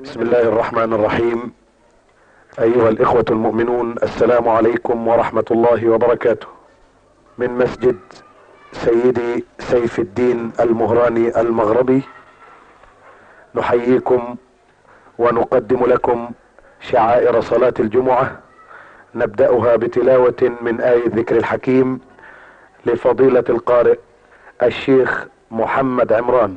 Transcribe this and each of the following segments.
بسم الله الرحمن الرحيم. ايها الاخوة المؤمنون، السلام عليكم ورحمة الله وبركاته. من مسجد سيدي سيف الدين المهراني المغربي، نحييكم ونقدم لكم شعائر صلاة الجمعة. نبدأها بتلاوة من آية ذكر الحكيم لفضيلة القارئ الشيخ محمد عمران.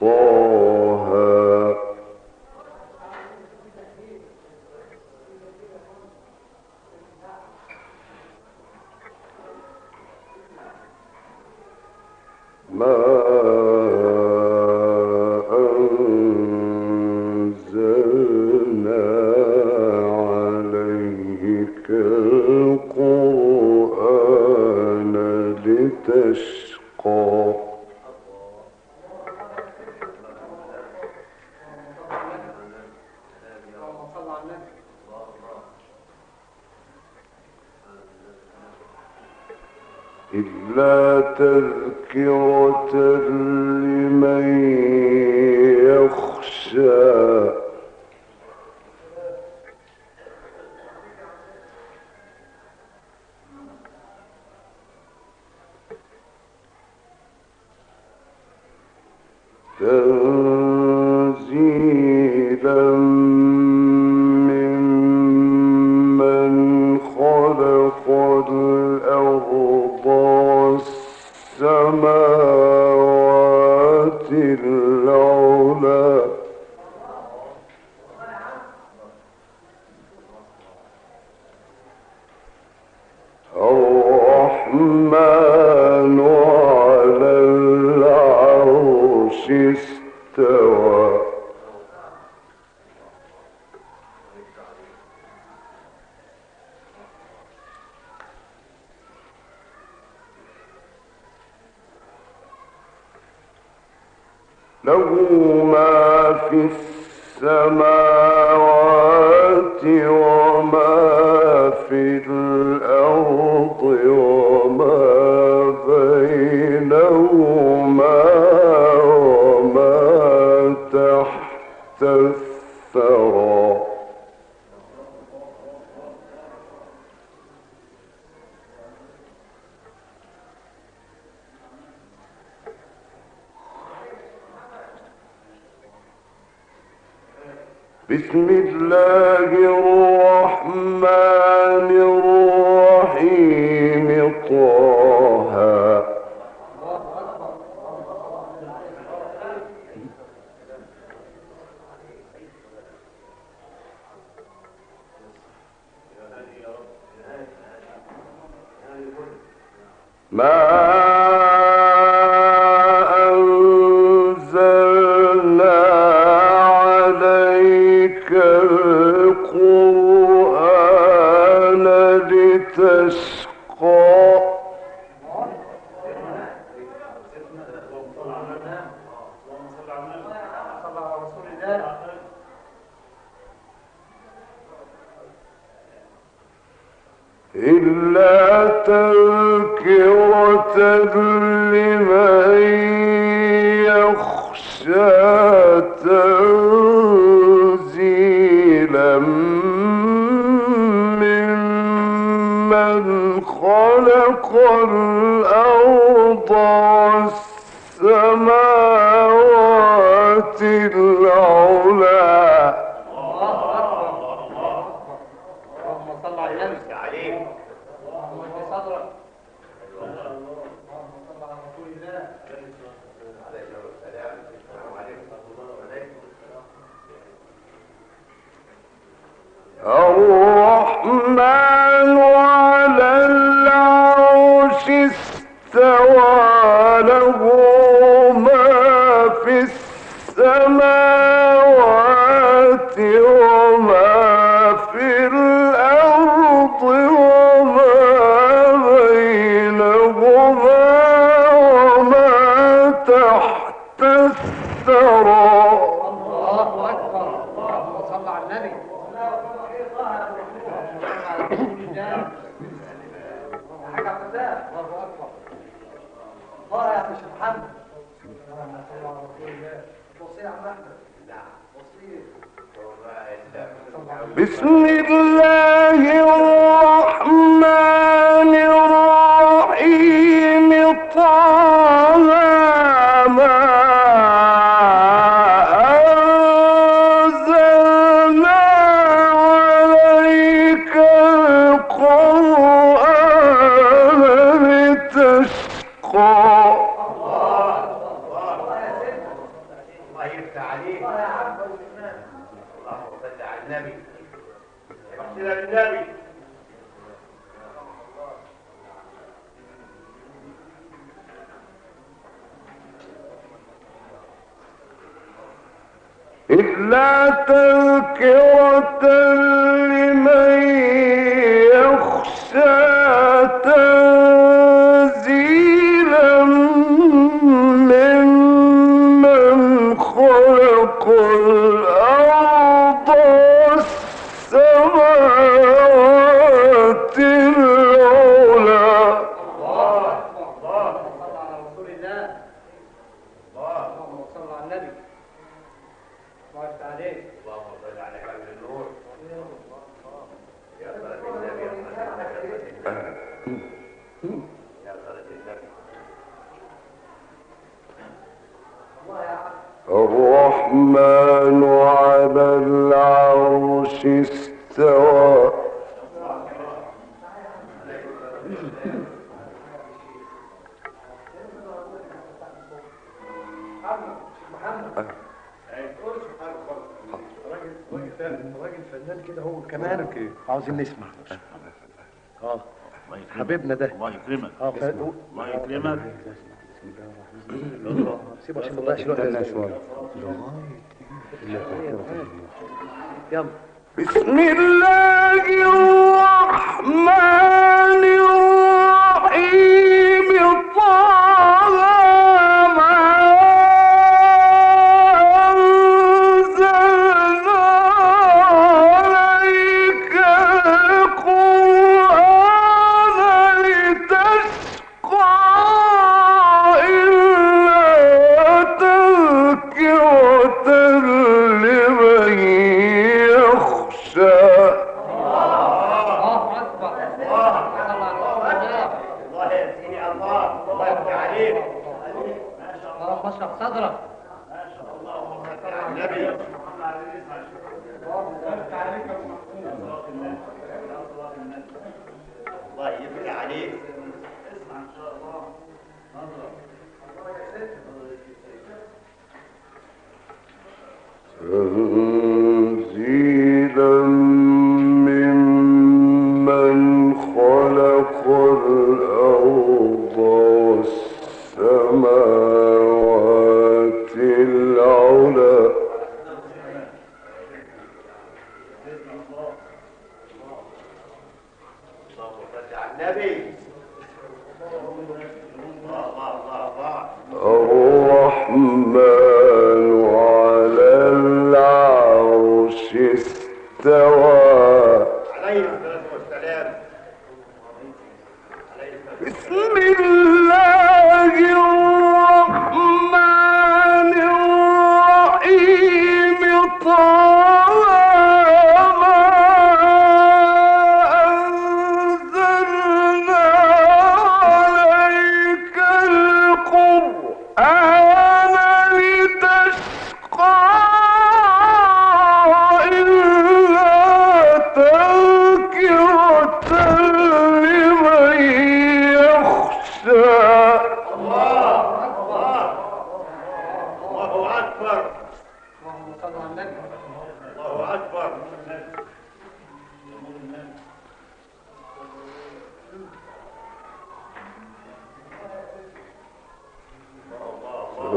طه له ما في السماوات وما في الأرض وما لمن يخشى بسم عايزين نسمع اه حبيبنا ده الله يكرمك الله يكرمك سيبه عشان ما نضيعش الوقت ده يلا بسم الله الرحمن الرحيم ہوں ہوں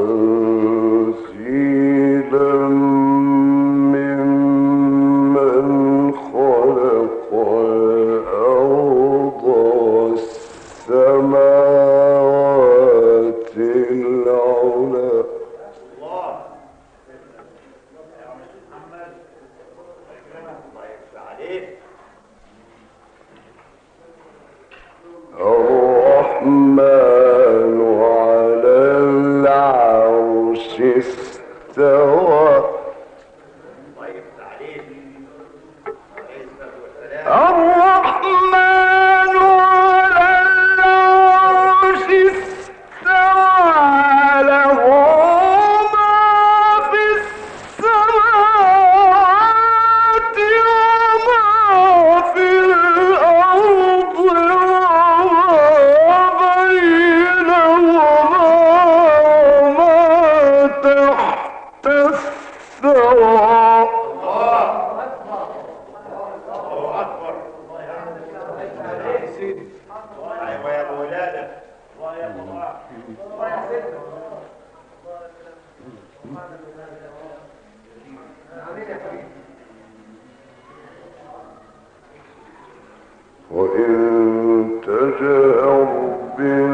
Ooh. وإن تجهر بالقول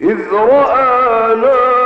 إذ رأى نار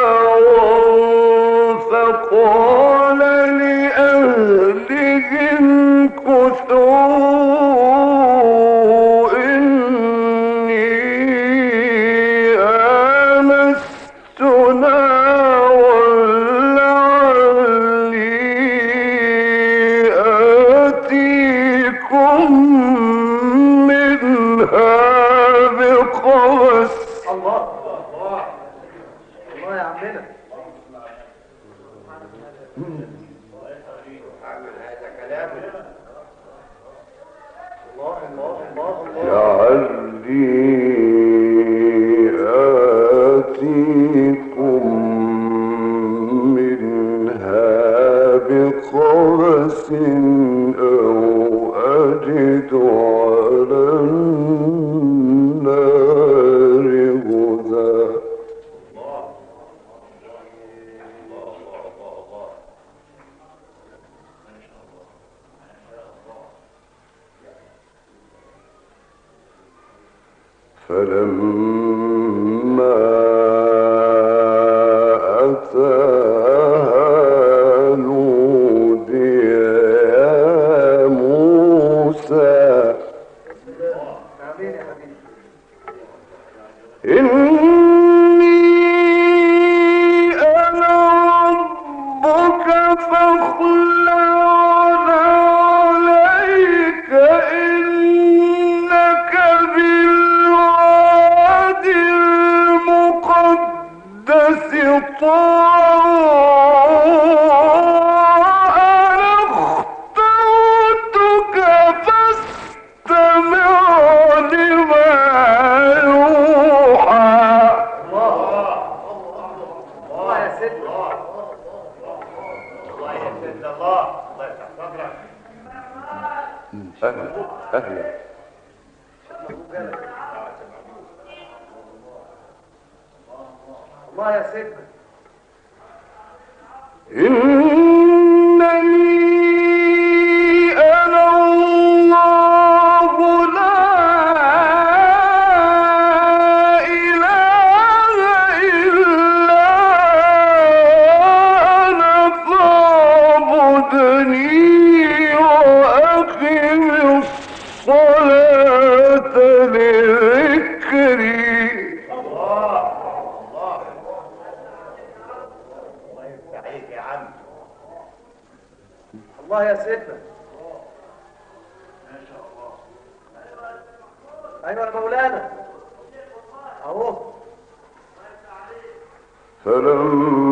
الله يا سيدنا ما شاء الله ايوه يا فلما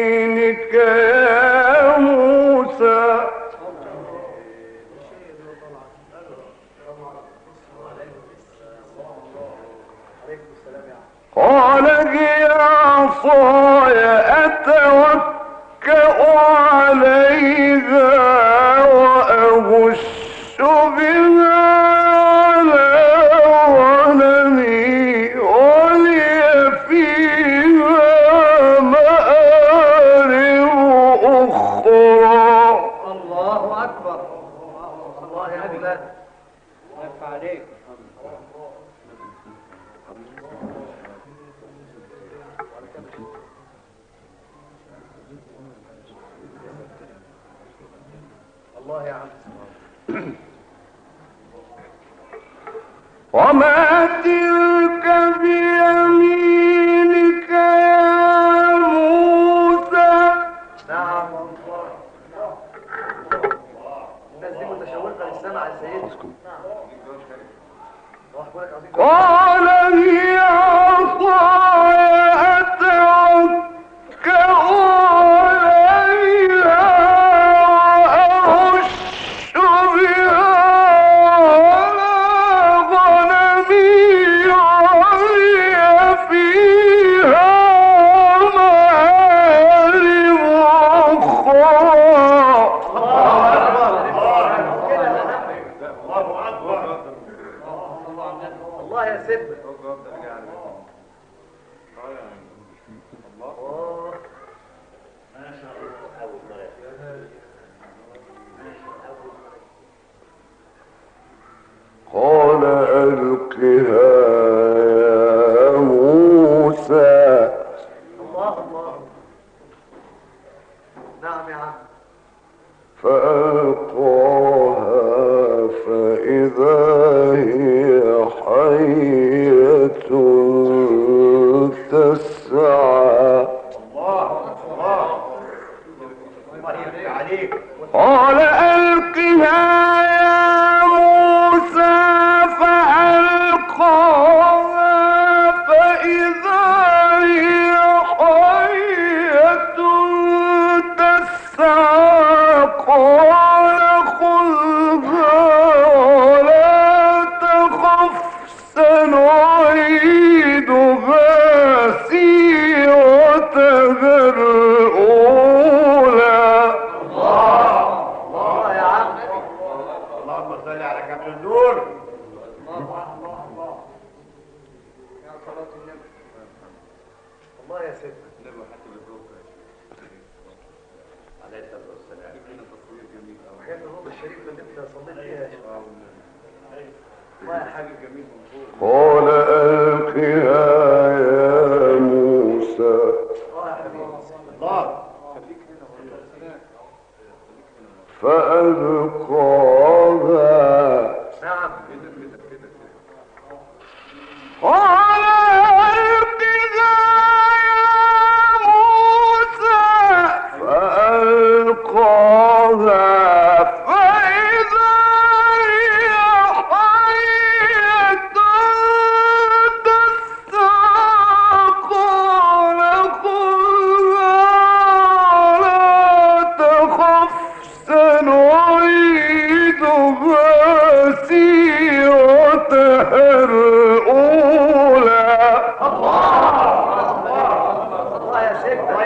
قال لي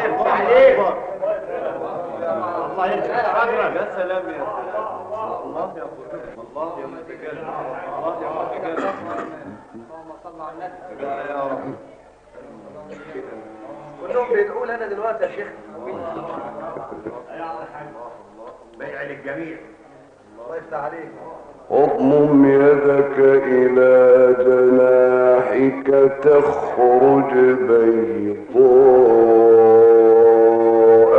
يرفع عليك الله يرفع يا سلام يا الله يا الله يا الله يا اللهم صل على النبي يا رب. كلهم بيدعوا لنا دلوقتي يا شيخ بيع للجميع الله يفتح عليك اضمم يدك إلى جناحك تخرج بيضاء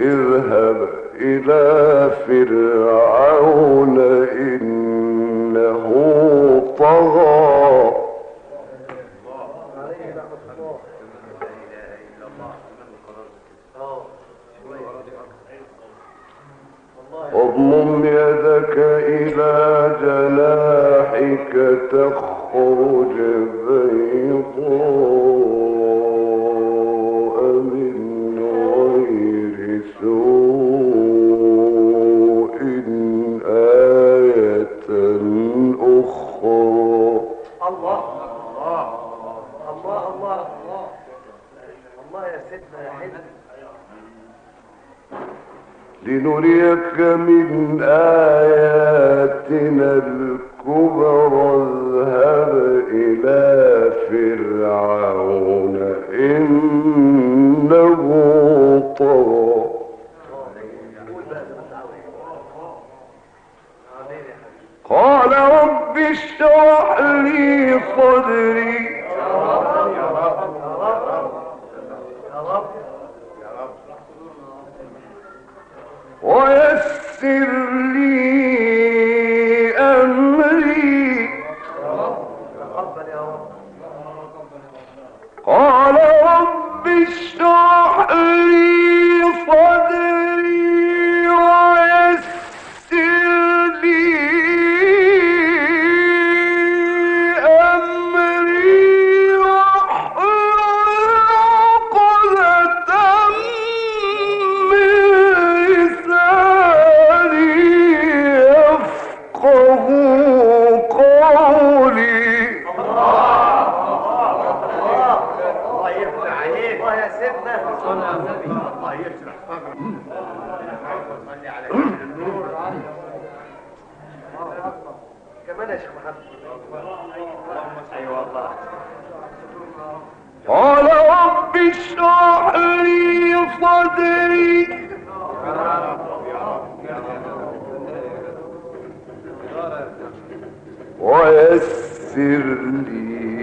اذهب إلى فرعون إنه طغى. واضمم يدك إلى جناحك تخرج بيضاً يسر لي.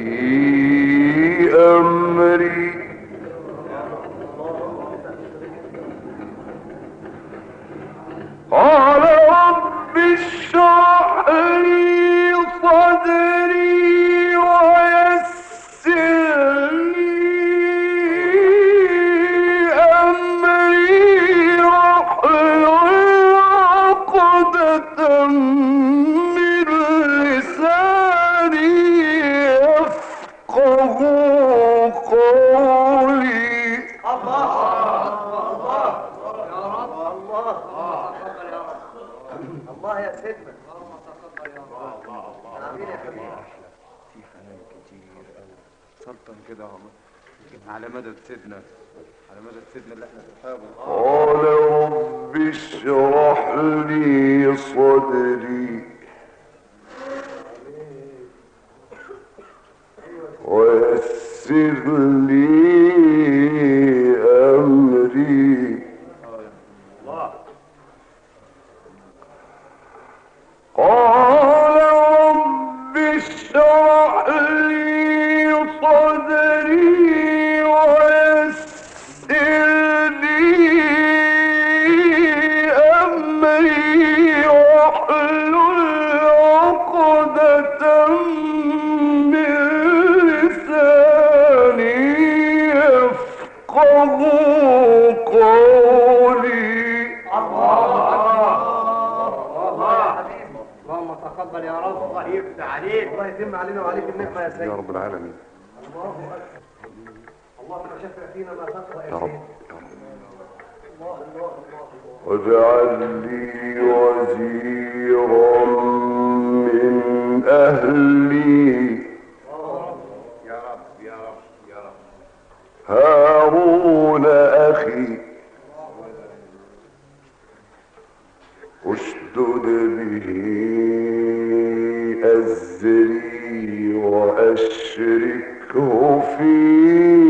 على مدى سيدنا على مدى سيدنا قال رب اشرح لي صدري. ويسر في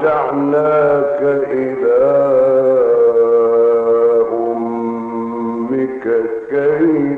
رجعناك إلى أمك كي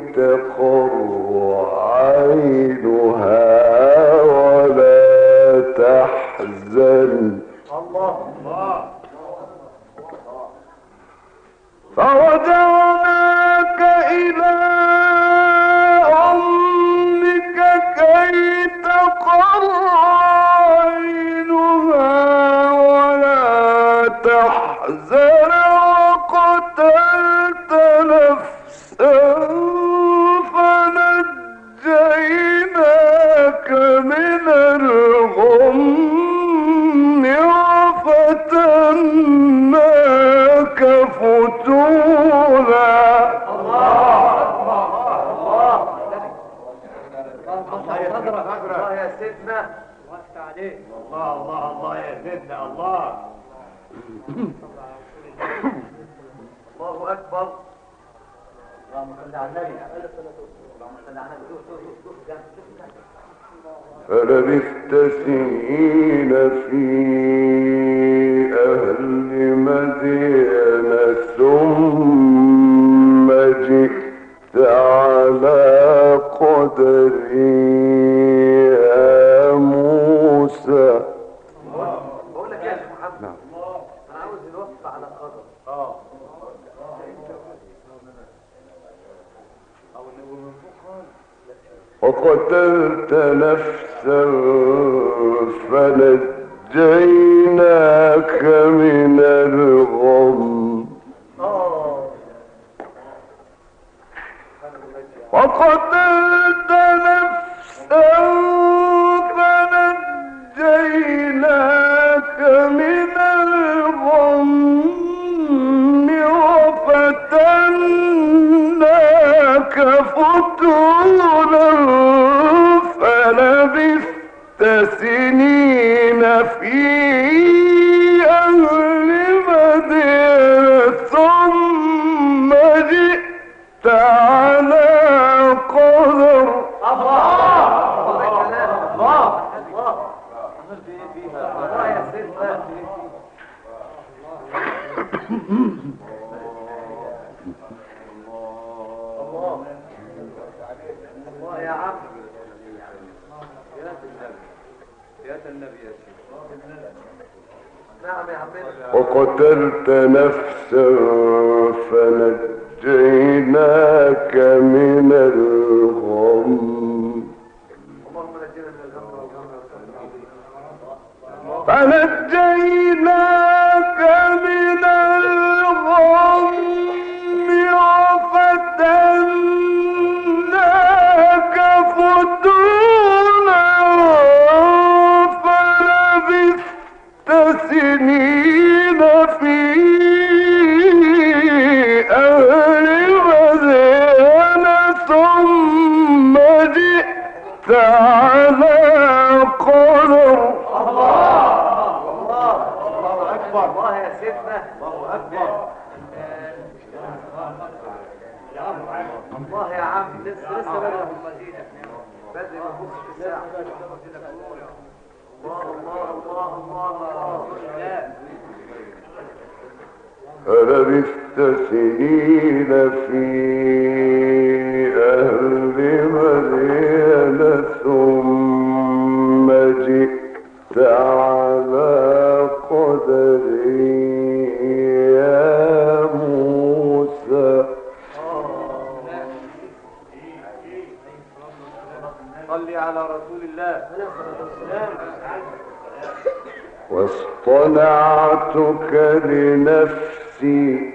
الله أكبر اللهم صل على النبي اللهم صل على النبي شوف فلبثت سنين في أهل مدينة ثم جئت على قدري وقتلت نفسا فنجيناك من الغم. وقتلت نفسا فنجيناك من الغم. وفتناك فتونا الله وقتلت نفسا فنجيناك من الغم. فنجيناك الله يا عم لسه لسه بدري بدري ما في الساعه الله الله الله الله في أهل مدينة ثم جئت على قدري. على رسول الله واصطنعتك لنفسي.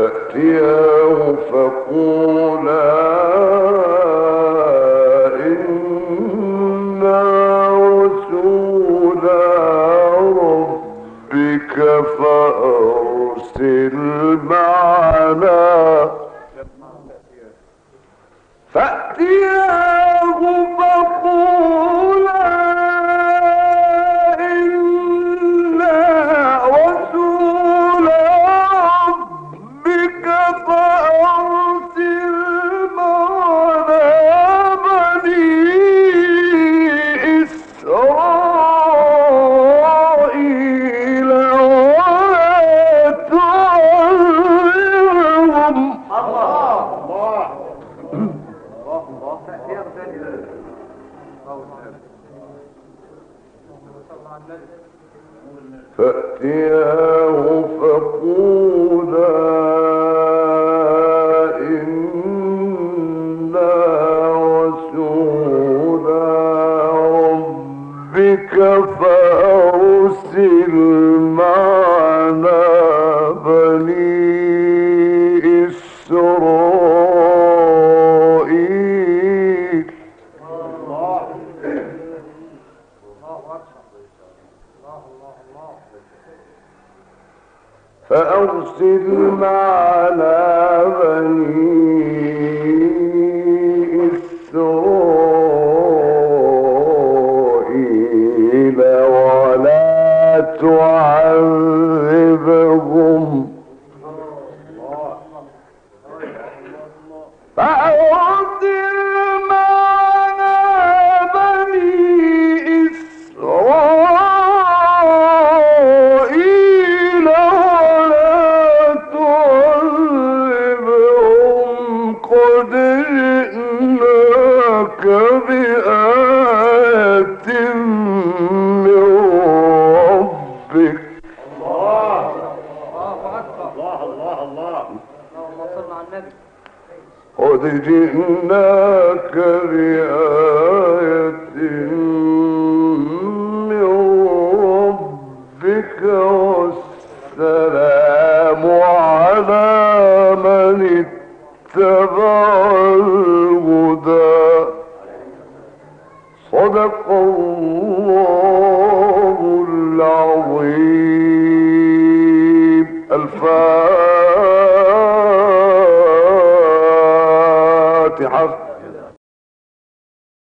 فأتياه فقولا إنا رسولا ربك فأرسل معنا فأرسل معنا بني جئنا